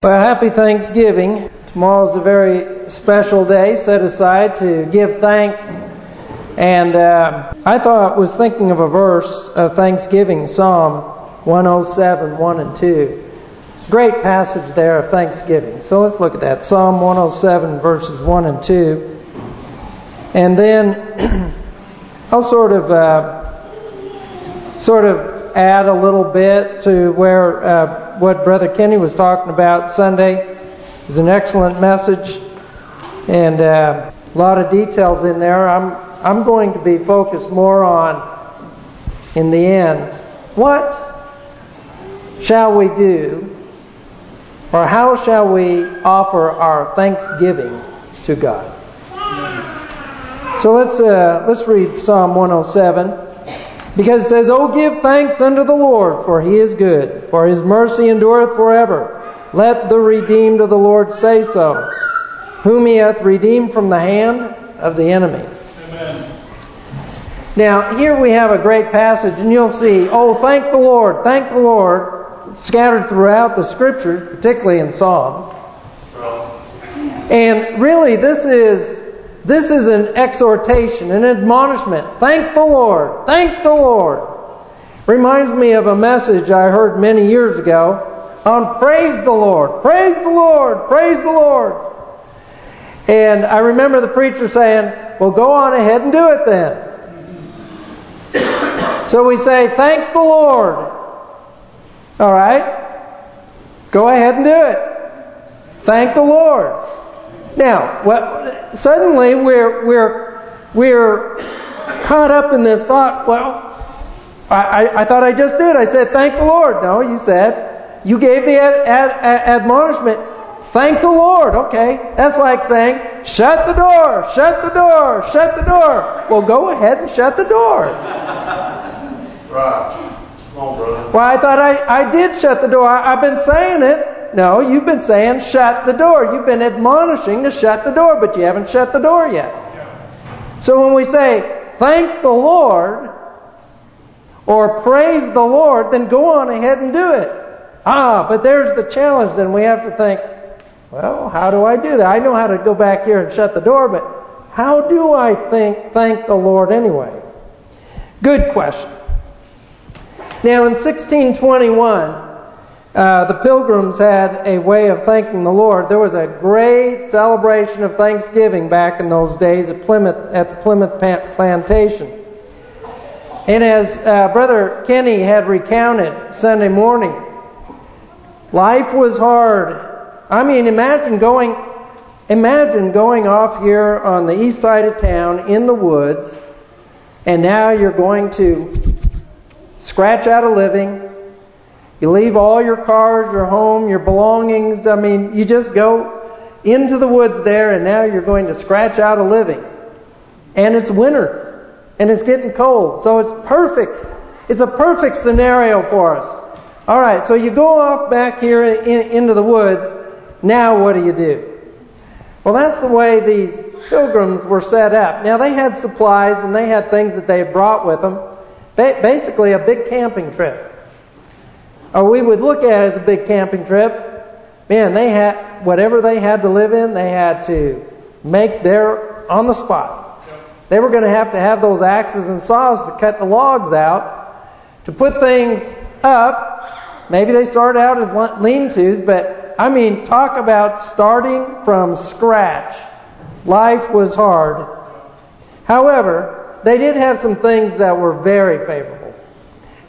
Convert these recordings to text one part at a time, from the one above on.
Well, happy Thanksgiving. Tomorrow's a very special day set aside to give thanks. And uh, I thought was thinking of a verse of Thanksgiving, Psalm 107, 1 and 2. Great passage there of Thanksgiving. So let's look at that. Psalm 107, verses 1 and 2. And then I'll sort of uh, sort of add a little bit to where uh, what Brother Kenny was talking about Sunday. is an excellent message and uh, a lot of details in there. I'm I'm going to be focused more on, in the end, what shall we do or how shall we offer our thanksgiving to God? So let's uh, let's read Psalm 107. Because it says, Oh, give thanks unto the Lord, for He is good, for His mercy endureth forever. Let the redeemed of the Lord say so, whom He hath redeemed from the hand of the enemy. Amen. Now, here we have a great passage, and you'll see, oh, thank the Lord, thank the Lord, scattered throughout the Scriptures, particularly in Psalms. And really, this is this is an exhortation, an admonishment. Thank the Lord. Thank the Lord. Reminds me of a message I heard many years ago on praise the Lord. Praise the Lord. Praise the Lord. And I remember the preacher saying, well, go on ahead and do it then. So we say, thank the Lord. All right? Go ahead and do it. Thank the Lord. Now, well, suddenly we're we're we're caught up in this thought. Well, I, I, I thought I just did. I said, "Thank the Lord." No, you said you gave the ad, ad, ad, admonishment. Thank the Lord. Okay, that's like saying, "Shut the door, shut the door, shut the door." Well, go ahead and shut the door. Right. Come on, brother. Well, I thought I I did shut the door. I, I've been saying it. No, you've been saying shut the door. You've been admonishing to shut the door, but you haven't shut the door yet. So when we say, thank the Lord, or praise the Lord, then go on ahead and do it. Ah, but there's the challenge. Then we have to think, well, how do I do that? I know how to go back here and shut the door, but how do I think thank the Lord anyway? Good question. Now in 1621, uh, the pilgrims had a way of thanking the Lord. There was a great celebration of Thanksgiving back in those days at Plymouth at the Plymouth plantation. And as uh, Brother Kenny had recounted Sunday morning, life was hard. I mean, imagine going imagine going off here on the east side of town in the woods, and now you're going to scratch out a living, you leave all your cars, your home, your belongings. I mean, you just go into the woods there and now you're going to scratch out a living. And it's winter. And it's getting cold. So it's perfect. It's a perfect scenario for us. All right, so you go off back here in, into the woods. Now what do you do? Well, that's the way these pilgrims were set up. Now, they had supplies and they had things that they had brought with them. Basically, a big camping trip or we would look at it as a big camping trip. Man, they had whatever they had to live in, they had to make their on the spot. They were going to have to have those axes and saws to cut the logs out, to put things up. Maybe they started out as lean-tos, but I mean, talk about starting from scratch. Life was hard. However, they did have some things that were very favorable.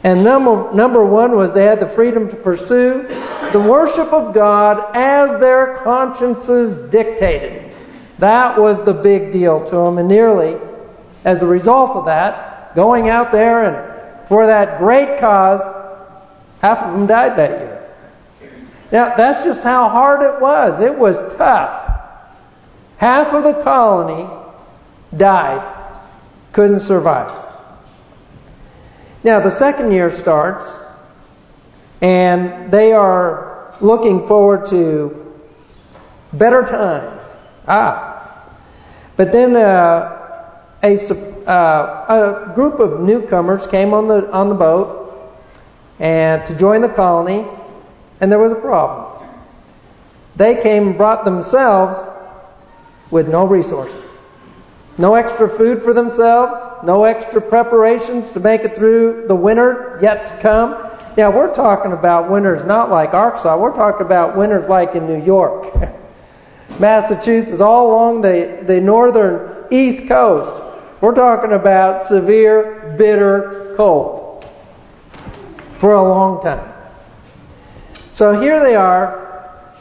And number number one was they had the freedom to pursue the worship of God as their consciences dictated. That was the big deal to them. And nearly, as a result of that, going out there and for that great cause, half of them died that year. Now, that's just how hard it was. It was tough. Half of the colony died. Couldn't survive. Now, the second year starts, and they are looking forward to better times. Ah. But then uh, a, uh, a group of newcomers came on the on the boat and to join the colony, and there was a problem. They came and brought themselves with no resources. No extra food for themselves. No extra preparations to make it through the winter yet to come. Yeah, we're talking about winters not like Arkansas. We're talking about winters like in New York. Massachusetts, all along the, the northern east coast. We're talking about severe, bitter cold for a long time. So here they are.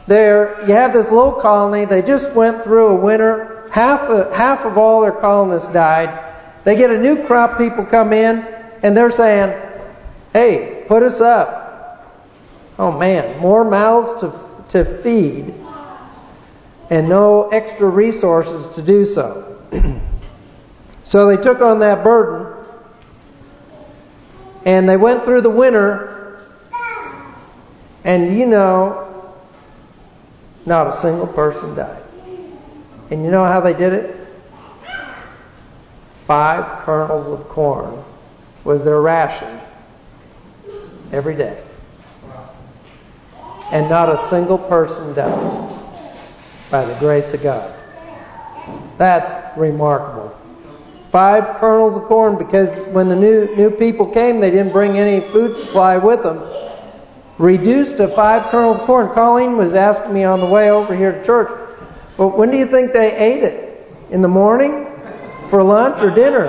There, you have this little colony. They just went through a winter. Half of, half of all their colonists died. They get a new crop. People come in, and they're saying, "Hey, put us up." Oh man, more mouths to to feed, and no extra resources to do so. so they took on that burden, and they went through the winter, and you know, not a single person died. And you know how they did it? Five kernels of corn was their ration every day. And not a single person died by the grace of God. That's remarkable. Five kernels of corn because when the new new people came, they didn't bring any food supply with them. Reduced to five kernels of corn. Colleen was asking me on the way over here to church, well, when do you think they ate it? In the morning? For lunch or dinner?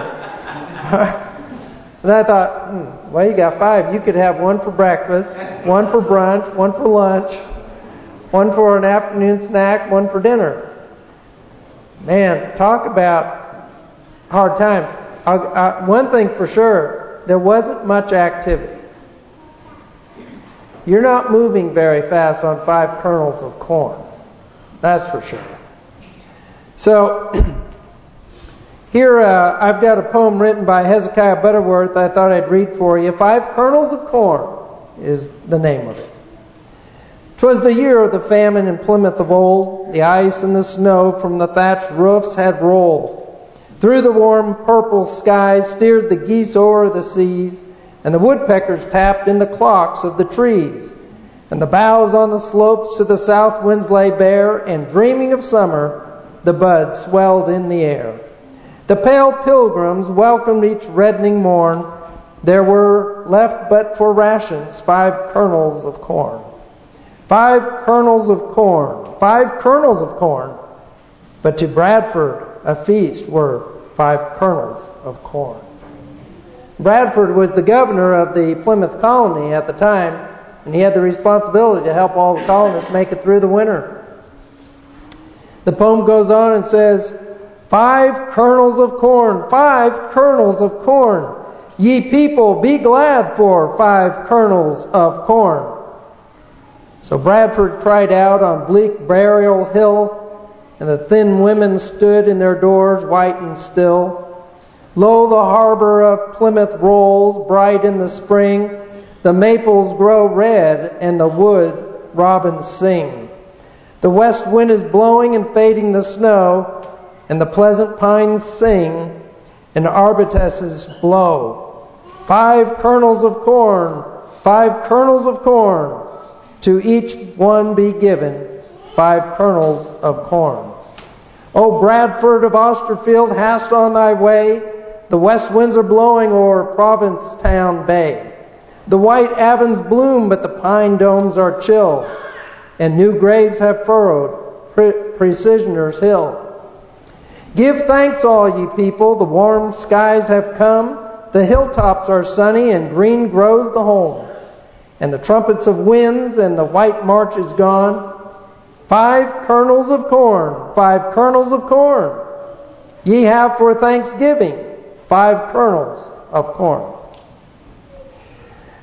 and I thought, hmm, well, you got five. You could have one for breakfast, one for brunch, one for lunch, one for an afternoon snack, one for dinner. Man, talk about hard times. I, I, one thing for sure, there wasn't much activity. You're not moving very fast on five kernels of corn. That's for sure. So, here uh, I've got a poem written by Hezekiah Butterworth I thought I'd read for you. Five Kernels of Corn is the name of it. Twas the year of the famine in Plymouth of old. The ice and the snow from the thatched roofs had rolled. Through the warm purple skies steered the geese o'er the seas, and the woodpeckers tapped in the clocks of the trees. And the boughs on the slopes to the south winds lay bare, and dreaming of summer, the buds swelled in the air. The pale pilgrims welcomed each reddening morn. There were left but for rations five kernels of corn. Five kernels of corn. Five kernels of corn. But to Bradford a feast were five kernels of corn. Bradford was the governor of the Plymouth colony at the time, and he had the responsibility to help all the colonists make it through the winter. The poem goes on and says, Five kernels of corn, five kernels of corn. Ye people, be glad for five kernels of corn. So Bradford cried out on bleak burial hill, and the thin women stood in their doors, white and still. Lo, the harbor of Plymouth rolls, bright in the spring. The maples grow red, and the wood robins sing. The west wind is blowing and fading the snow, and the pleasant pines sing, and arbutuses blow. Five kernels of corn, five kernels of corn, to each one be given five kernels of corn. O Bradford of Austerfield, hast on thy way, the west winds are blowing o'er Provincetown Bay. The white avens bloom, but the pine domes are chill, and new graves have furrowed Precisioners Hill. Give thanks, all ye people, the warm skies have come, the hilltops are sunny, and green grows the home and the trumpets of winds, and the white march is gone. Five kernels of corn, five kernels of corn. Ye have for thanksgiving five kernels of corn.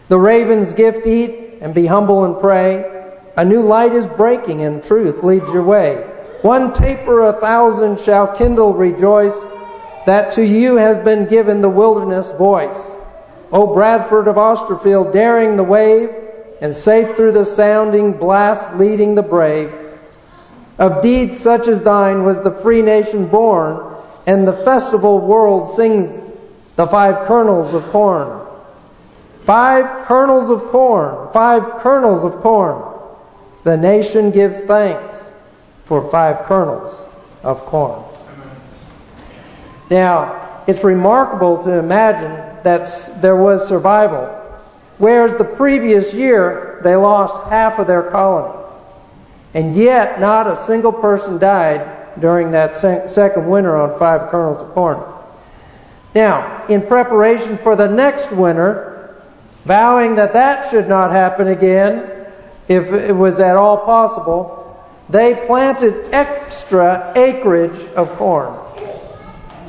The ravens gift eat, and be humble and pray. A new light is breaking, and truth leads your way. One taper a thousand shall kindle rejoice, that to you has been given the wilderness voice. O Bradford of Austerfield, daring the wave, and safe through the sounding blast leading the brave. Of deeds such as thine was the free nation born, and the festival world sings the five kernels of corn. Five kernels of corn, five kernels of corn. The nation gives thanks. For five kernels of corn. Now, it's remarkable to imagine that there was survival, whereas the previous year they lost half of their colony. And yet, not a single person died during that second winter on five kernels of corn. Now, in preparation for the next winter, vowing that that should not happen again, if it was at all possible, they planted extra acreage of corn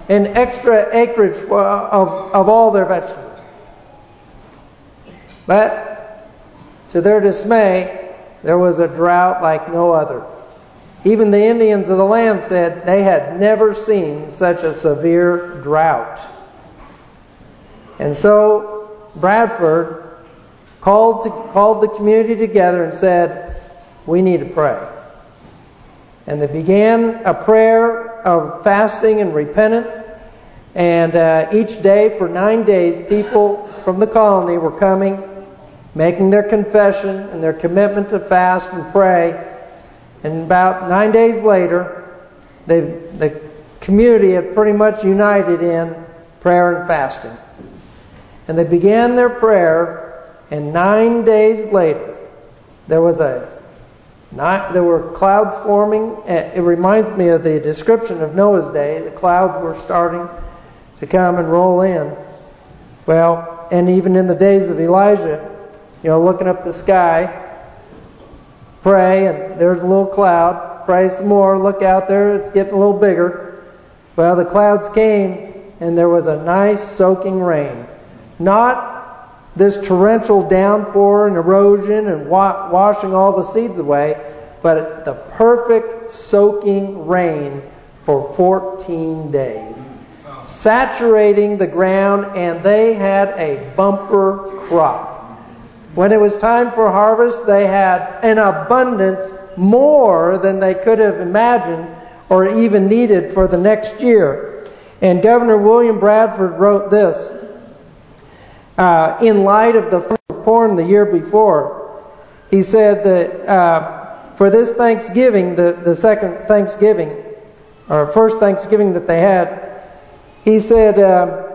and extra acreage uh, of, of all their vegetables. But to their dismay, there was a drought like no other. Even the Indians of the land said they had never seen such a severe drought. And so Bradford called to, called the community together and said, we need to pray. And they began a prayer of fasting and repentance. And uh, each day, for nine days, people from the colony were coming, making their confession and their commitment to fast and pray. And about nine days later, they, the community had pretty much united in prayer and fasting. And they began their prayer, and nine days later, there was a not, there were clouds forming. Uh, it reminds me of the description of Noah's day. The clouds were starting to come and roll in. Well, and even in the days of Elijah, you know, looking up the sky, pray, and there's a little cloud. Pray some more, look out there, it's getting a little bigger. Well, the clouds came, and there was a nice soaking rain. Not this torrential downpour and erosion and wa washing all the seeds away, but the perfect soaking rain for 14 days. Saturating the ground, and they had a bumper crop. When it was time for harvest, they had an abundance more than they could have imagined or even needed for the next year. And Governor William Bradford wrote this, uh, in light of the corn the year before. He said that uh, for this Thanksgiving, the, the second Thanksgiving, or first Thanksgiving that they had, he said, uh,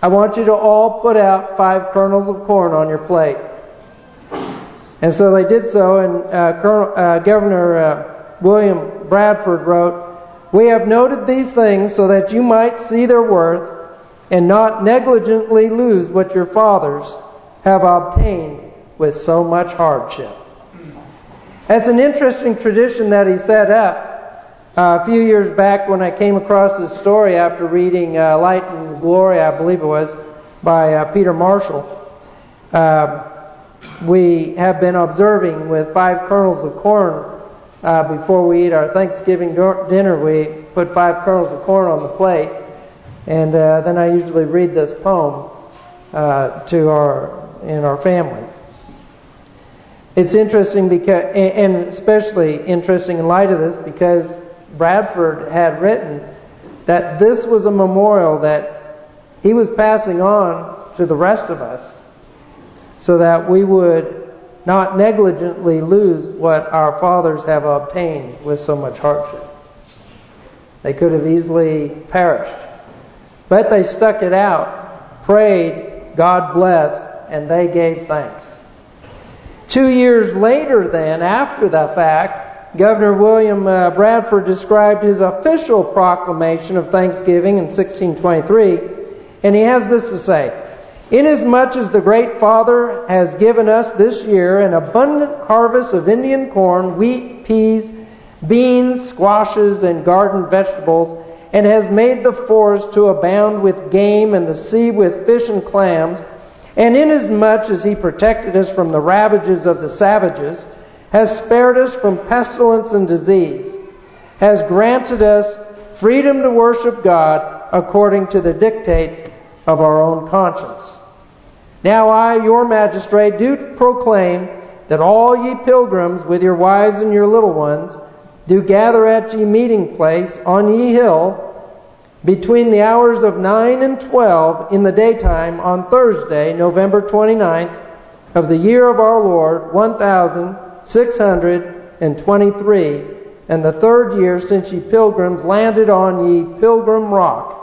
I want you to all put out five kernels of corn on your plate. And so they did so, and uh, Colonel, uh, Governor uh, William Bradford wrote, We have noted these things so that you might see their worth and not negligently lose what your fathers have obtained with so much hardship. That's an interesting tradition that he set up. Uh, a few years back when I came across this story after reading uh, Light and Glory, I believe it was, by uh, Peter Marshall, uh, we have been observing with five kernels of corn uh, before we eat our Thanksgiving dinner. We put five kernels of corn on the plate. And uh, then I usually read this poem uh, to our in our family. It's interesting because, and especially interesting in light of this, because Bradford had written that this was a memorial that he was passing on to the rest of us, so that we would not negligently lose what our fathers have obtained with so much hardship. They could have easily perished but they stuck it out, prayed, God blessed, and they gave thanks. Two years later then, after the fact, Governor William uh, Bradford described his official proclamation of Thanksgiving in 1623, and he has this to say, Inasmuch as the Great Father has given us this year an abundant harvest of Indian corn, wheat, peas, beans, squashes, and garden vegetables, and has made the forest to abound with game and the sea with fish and clams, and inasmuch as he protected us from the ravages of the savages, has spared us from pestilence and disease, has granted us freedom to worship God according to the dictates of our own conscience. Now I, your magistrate, do proclaim that all ye pilgrims with your wives and your little ones do gather at ye meeting place on ye hill between the hours of 9 and 12 in the daytime on Thursday, November 29th of the year of our Lord, 1623, and the third year since ye pilgrims landed on ye pilgrim rock.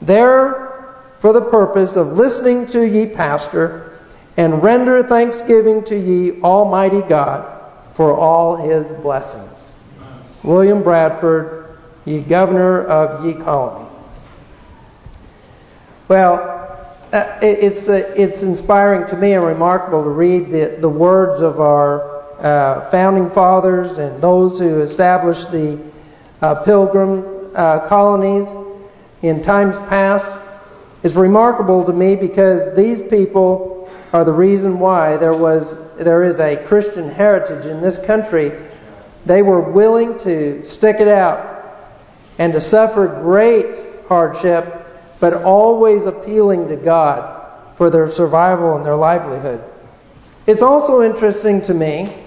There for the purpose of listening to ye pastor, and render thanksgiving to ye Almighty God for all His blessings. William Bradford, ye governor of ye colony. Well, uh, it's uh, it's inspiring to me and remarkable to read the the words of our uh, founding fathers and those who established the uh, pilgrim colonies in times past. It's remarkable to me because these people are the reason why there was there is a Christian heritage in this country. They were willing to stick it out and to suffer great hardship but always appealing to God for their survival and their livelihood. It's also interesting to me,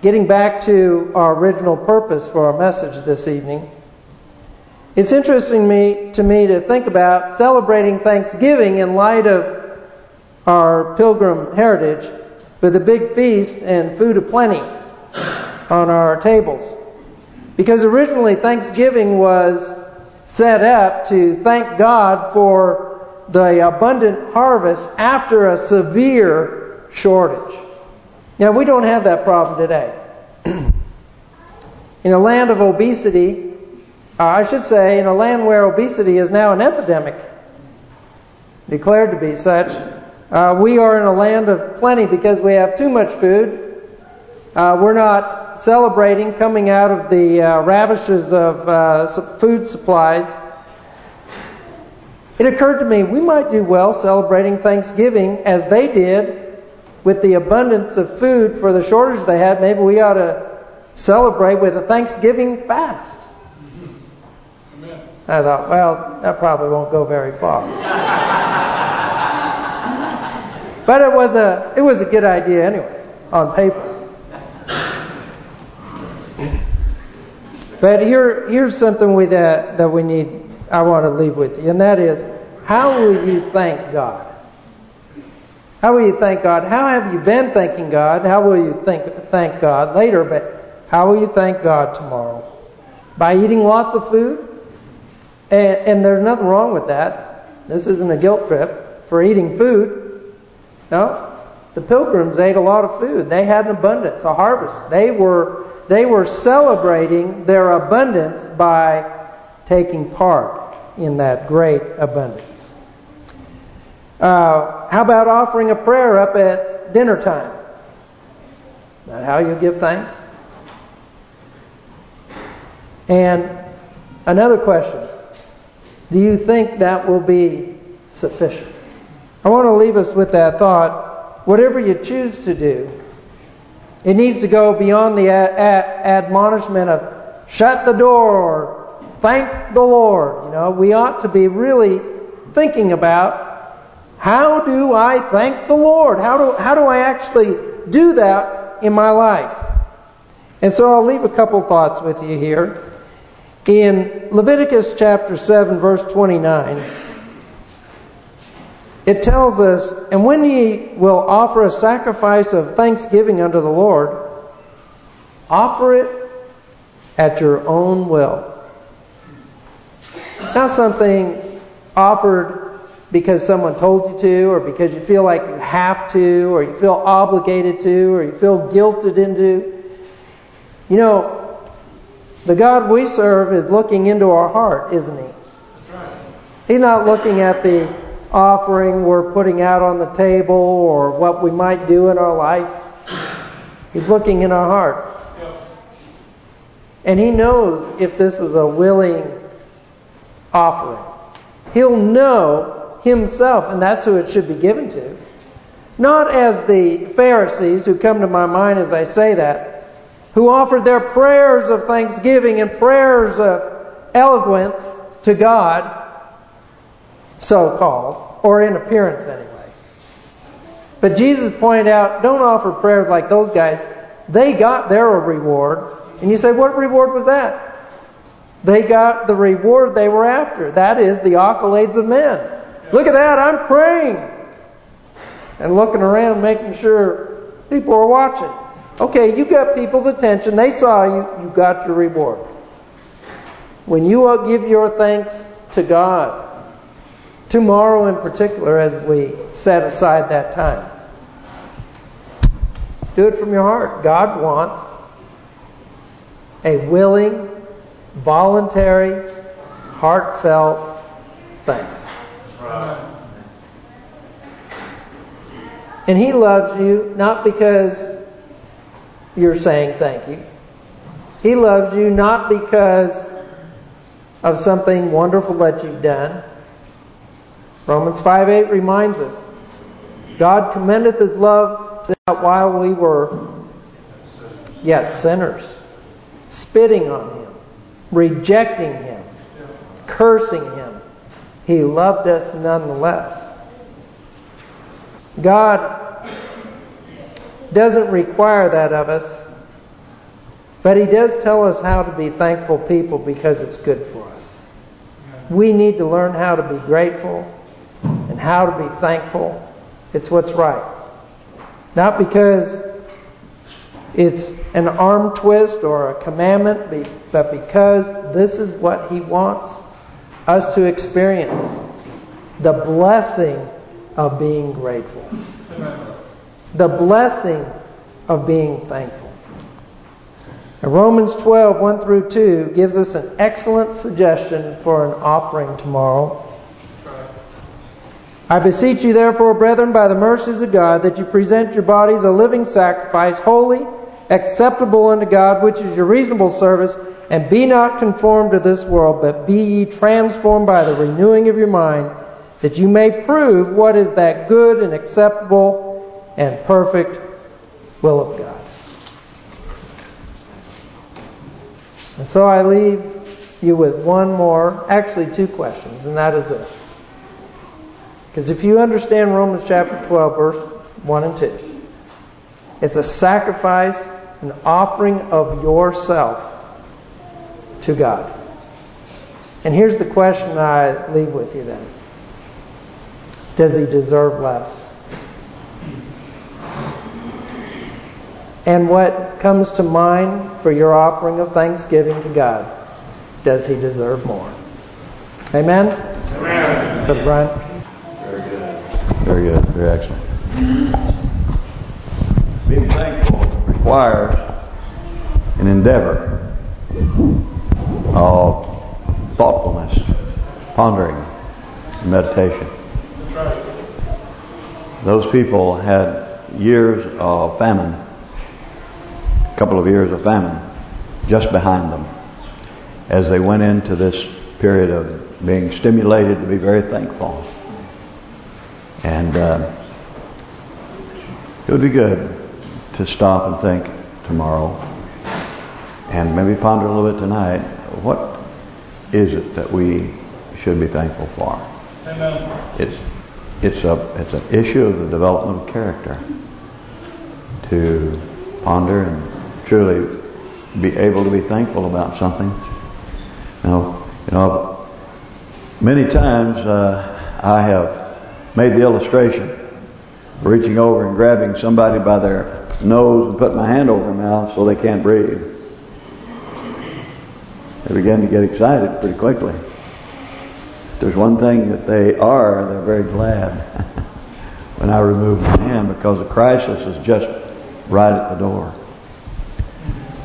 getting back to our original purpose for our message this evening, it's interesting me to me to think about celebrating Thanksgiving in light of our pilgrim heritage with a big feast and food aplenty on our tables. Because originally Thanksgiving was set up to thank God for the abundant harvest after a severe shortage. Now, we don't have that problem today. in a land of obesity, uh, I should say, in a land where obesity is now an epidemic, declared to be such, uh, we are in a land of plenty because we have too much food. Uh, we're not celebrating coming out of the uh, ravishes of uh, food supplies, it occurred to me we might do well celebrating Thanksgiving as they did with the abundance of food for the shortage they had. Maybe we ought to celebrate with a Thanksgiving fast. I thought, well, that probably won't go very far. but it was a it was a good idea anyway on paper. But here, here's something we that that we need. I want to leave with you, and that is, how will you thank God? How will you thank God? How have you been thanking God? How will you think thank God later? But how will you thank God tomorrow? By eating lots of food? And, and there's nothing wrong with that. This isn't a guilt trip for eating food. No. The pilgrims ate a lot of food. They had an abundance, a harvest. They were they were celebrating their abundance by taking part in that great abundance. Uh, how about offering a prayer up at dinner time? That how you give thanks? And another question. Do you think that will be sufficient? I want to leave us with that thought. Whatever you choose to do, it needs to go beyond the admonishment of shut the door or thank the Lord. You know, we ought to be really thinking about how do I thank the Lord? How do how do I actually do that in my life? And so I'll leave a couple thoughts with you here. In Leviticus chapter 7 verse 29, it tells us, And when ye will offer a sacrifice of thanksgiving unto the Lord, offer it at your own will. Not something offered because someone told you to, or because you feel like you have to, or you feel obligated to, or you feel guilted into. You know, the God we serve is looking into our heart, isn't He? He's not looking at the offering we're putting out on the table or what we might do in our life. He's looking in our heart. And He knows if this is a willing offering. He'll know Himself, and that's who it should be given to. Not as the Pharisees who come to my mind as I say that, who offered their prayers of thanksgiving and prayers of eloquence to God, so-called, or in appearance anyway. But Jesus pointed out, don't offer prayers like those guys. They got their reward. And you say, what reward was that? They got the reward they were after. That is the accolades of men. Look at that, I'm praying. And looking around, making sure people are watching. Okay, you got people's attention. They saw you. You got your reward. When you give your thanks to God, tomorrow in particular as we set aside that time, do it from your heart. God wants a willing, voluntary, heartfelt thanks. And He loves you not because you're saying thank you. He loves you not because of something wonderful that you've done. Romans 5.8 reminds us, God commendeth His love that while we were yet sinners, spitting on Him, rejecting Him, cursing Him, He loved us nonetheless. God doesn't require that of us, but He does tell us how to be thankful people because it's good for us. We need to learn how to be grateful and how to be thankful. It's what's right. Not because it's an arm twist or a commandment, but because this is what He wants us to experience. The blessing of being grateful. The blessing of being thankful. Romans 12, 1 through 2 gives us an excellent suggestion for an offering tomorrow. I beseech you therefore, brethren, by the mercies of God, that you present your bodies a living sacrifice, holy, acceptable unto God, which is your reasonable service, and be not conformed to this world, but be ye transformed by the renewing of your mind, that you may prove what is that good and acceptable and perfect will of God. And so I leave you with one more, actually two questions, and that is this. Because if you understand Romans chapter 12, verse 1 and 2, it's a sacrifice, an offering of yourself to God. And here's the question I leave with you then. Does he deserve less? And what comes to mind for your offering of thanksgiving to God? Does he deserve more? Amen? Amen. Brother Brian? Very good. Excellent. Being thankful requires an endeavor of thoughtfulness, pondering, meditation. Those people had years of famine, a couple of years of famine, just behind them, as they went into this period of being stimulated to be very thankful. And uh, it would be good to stop and think tomorrow, and maybe ponder a little bit tonight, what is it that we should be thankful for? Amen. It's it's a it's an issue of the development of character to ponder and truly be able to be thankful about something. Now, you know, many times uh, I have made the illustration reaching over and grabbing somebody by their nose and putting my hand over their mouth so they can't breathe. They begin to get excited pretty quickly If there's one thing that they are, they're very glad when I remove my hand because the crisis is just right at the door.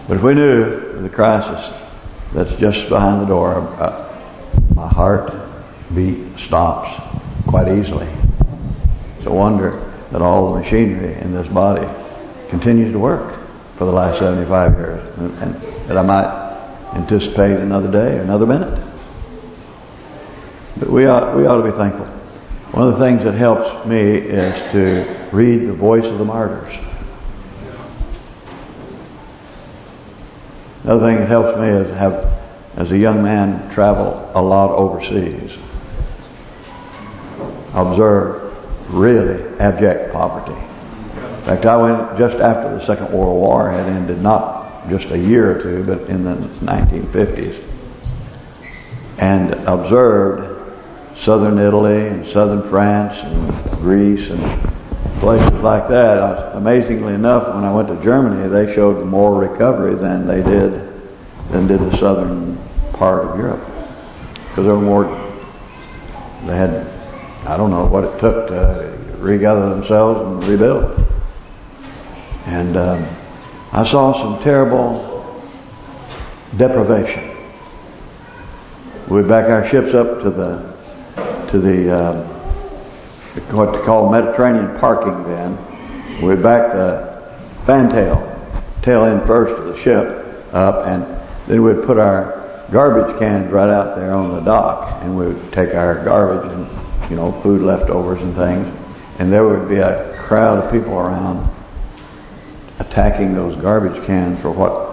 But if we knew the crisis that's just behind the door, uh, my heart beat stops quite easily. It's a wonder that all the machinery in this body continues to work for the last 75 years. And, and that I might anticipate another day, another minute. But we ought we ought to be thankful. One of the things that helps me is to read the voice of the martyrs. Another thing that helps me is have, as a young man, travel a lot overseas. Observe really abject poverty. In fact, I went just after the Second World War had ended, not just a year or two, but in the 1950s, and observed southern Italy and southern France and Greece and places like that. I, amazingly enough, when I went to Germany, they showed more recovery than they did than did the southern part of Europe, because they were more. They had, I don't know what it took to regather themselves and rebuild. And um, I saw some terrible deprivation. We'd back our ships up to the to the uh, what to call Mediterranean parking then. We'd back the fantail, tail end first of the ship up, and then we'd put our garbage cans right out there on the dock, and we'd take our garbage and, you know, food leftovers and things, and there would be a crowd of people around attacking those garbage cans for what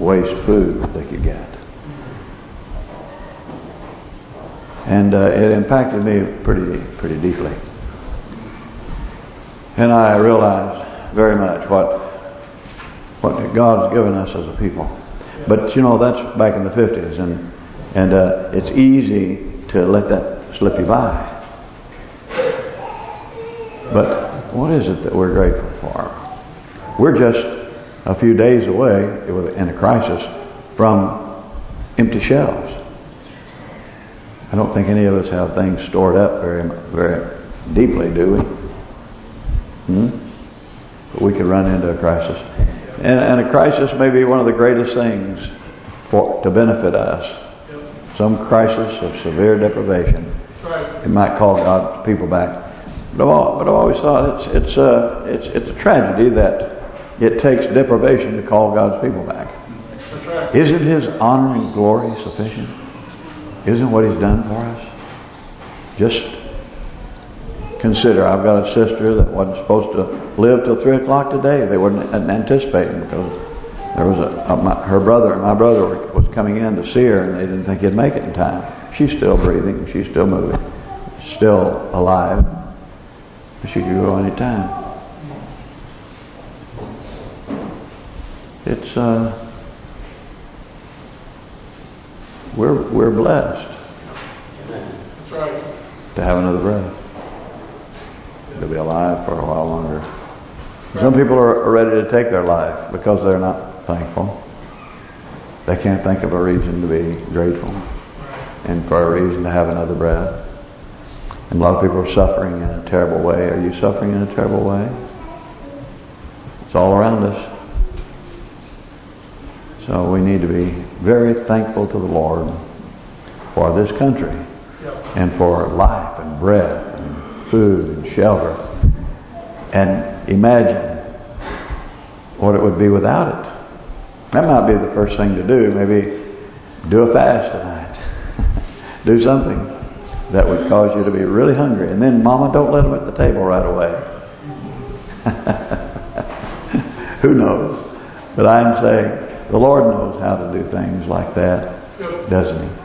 waste food they could get. And uh, it impacted me pretty pretty deeply. And I realized very much what what God's given us as a people. But you know that's back in the 50s, and and uh, it's easy to let that slip you by. But what is it that we're grateful for? We're just a few days away in a crisis from empty shelves. I don't think any of us have things stored up very very deeply, do we? Hmm? But we could run into a crisis. And, and a crisis may be one of the greatest things for to benefit us. Some crisis of severe deprivation. It might call God's people back. But I've, always thought it's it's a it's it's a tragedy that it takes deprivation to call God's people back. Isn't His honor and glory sufficient? Isn't what He's done for us? Just consider, I've got a sister that wasn't supposed to live till 3 o'clock today. They weren't anticipating because there was a, a my, her brother, and my brother was coming in to see her and they didn't think he'd make it in time. She's still breathing. She's still moving. Still alive. She could go any time. It's uh we're we're blessed. That's right. To have another breath. To be alive for a while longer. Some people are ready to take their life because they're not thankful. They can't think of a reason to be grateful and for a reason to have another breath. And a lot of people are suffering in a terrible way. Are you suffering in a terrible way? It's all around us. So we need to be very thankful to the Lord for this country and for life and breath and food and shelter. And imagine what it would be without it. That might be the first thing to do. Maybe do a fast tonight. do something that would cause you to be really hungry. And then, Mama, don't let them at the table right away. Who knows? But I'm saying the Lord knows how to do things like that, doesn't He?